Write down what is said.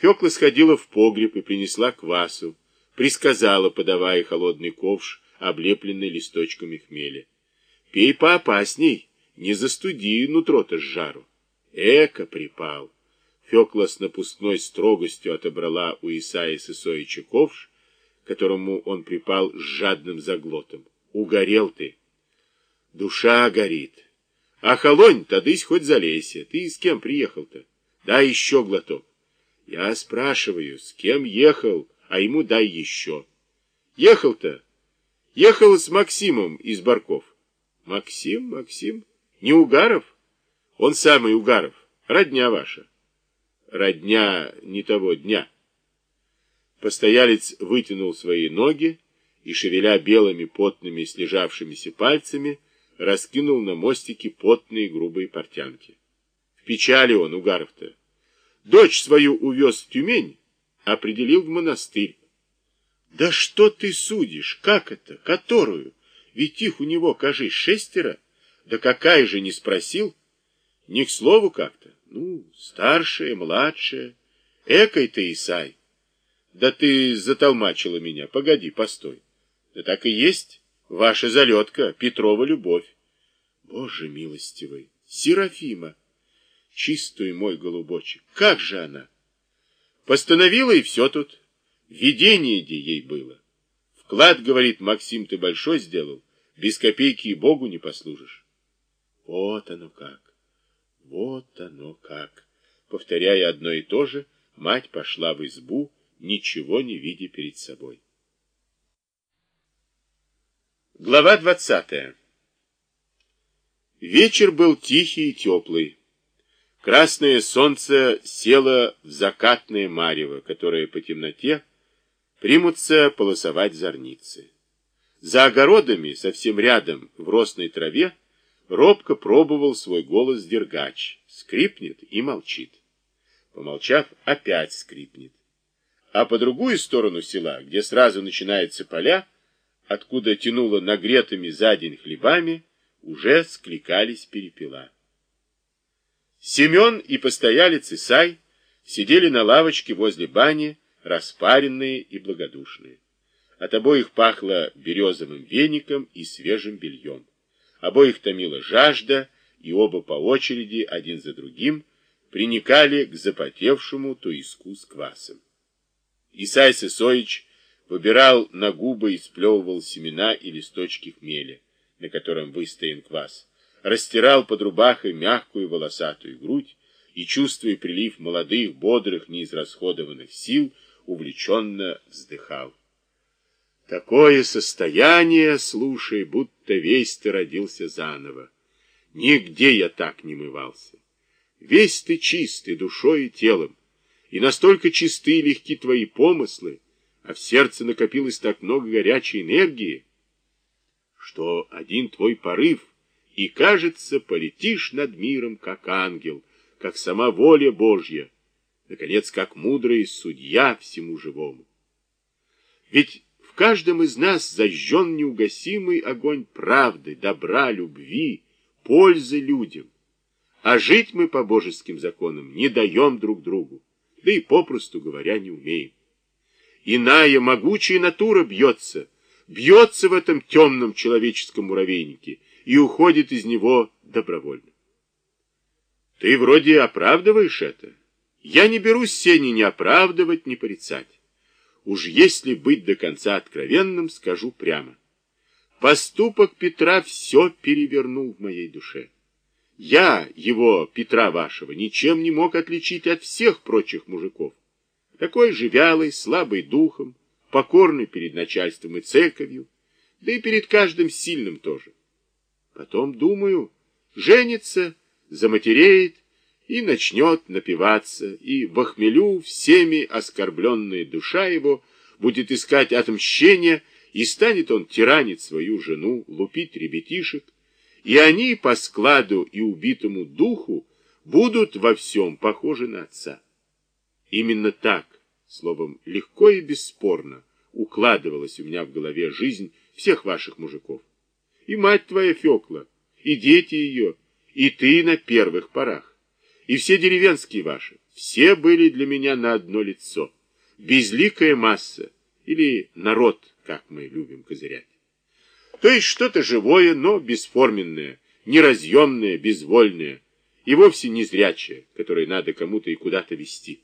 Фекла сходила в погреб и принесла квасу, присказала, подавая холодный ковш, облепленный листочками хмеля. Пей поопасней, не застуди нутро-то с жару. Эко припал. Фекла с напускной строгостью отобрала у Исаия Сысоича ковш, которому он припал с жадным заглотом. Угорел ты. Душа горит. А холонь, тадысь хоть залейся. Ты с кем приехал-то? Дай еще глоток. Я спрашиваю, с кем ехал, а ему дай еще. Ехал-то? Ехал с Максимом из Барков. Максим, Максим? Не Угаров? Он самый Угаров. Родня ваша. Родня не того дня. Постоялец вытянул свои ноги и, шевеля белыми потными слежавшимися пальцами, раскинул на мостике потные грубые портянки. В печали он, Угаров-то. Дочь свою увез в Тюмень, определил в монастырь. Да что ты судишь? Как это? Которую? Ведь их у него, кажись, шестеро. Да какая же, не спросил? Не к слову как-то. Ну, старшая, младшая. Экой ты, Исай. Да ты затолмачила меня. Погоди, постой. Да так и есть. Ваша залетка, Петрова любовь. Боже милостивый, Серафима. Чистый мой голубочек. Как же она? Постановила, и все тут. Видение где ей было. Вклад, говорит Максим, ты большой сделал. Без копейки и Богу не послужишь. Вот оно как. Вот оно как. Повторяя одно и то же, мать пошла в избу, ничего не видя перед собой. Глава двадцатая. Вечер был тихий и теплый. Красное солнце село в закатное марево, которое по темноте примутся полосовать зорницы. За огородами, совсем рядом, в росной траве, робко пробовал свой голос дергач, скрипнет и молчит. Помолчав, опять скрипнет. А по другую сторону села, где сразу начинаются поля, откуда тянуло нагретыми за день хлебами, уже скликались перепела. Семен и постоялец Исай сидели на лавочке возле бани, распаренные и благодушные. От обоих пахло березовым веником и свежим бельем. Обоих томила жажда, и оба по очереди, один за другим, приникали к запотевшему туиску с квасом. Исай Сысоич выбирал на губы и сплевывал семена и листочки хмеля, на котором выстоян квас, растирал под рубахой мягкую волосатую грудь и, чувствуя прилив молодых, бодрых, неизрасходованных сил, увлеченно вздыхал. Такое состояние, слушай, будто весь ты родился заново. Нигде я так не мывался. Весь ты чистый душой и телом, и настолько чисты и легки твои помыслы, а в сердце накопилось так много горячей энергии, что один твой порыв, и, кажется, полетишь над миром, как ангел, как сама воля Божья, наконец, как мудрый судья всему живому. Ведь в каждом из нас зажжен неугасимый огонь правды, добра, любви, пользы людям. А жить мы по божеским законам не даем друг другу, да и попросту говоря не умеем. Иная могучая натура бьется, бьется в этом темном человеческом муравейнике и уходит из него добровольно. Ты вроде оправдываешь это. Я не берусь Сени ни оправдывать, ни порицать. Уж если быть до конца откровенным, скажу прямо. Поступок Петра все перевернул в моей душе. Я, его, Петра вашего, ничем не мог отличить от всех прочих мужиков. Такой же вялый, слабый духом, покорный перед начальством и церковью, да и перед каждым сильным тоже. Потом, думаю, женится, заматереет, и начнет напиваться, и в охмелю всеми оскорбленная душа его будет искать отмщения, и станет он тиранить свою жену, лупить ребятишек, и они по складу и убитому духу будут во всем похожи на отца. Именно так, словом, легко и бесспорно укладывалась у меня в голове жизнь всех ваших мужиков. И мать твоя Фекла, и дети ее, и ты на первых порах и все деревенские ваши, Все были для меня на одно лицо. Безликая масса, или народ, как мы любим козырять. То есть что-то живое, но бесформенное, неразъемное, безвольное, и вовсе не зрячее, которое надо кому-то и куда-то вести.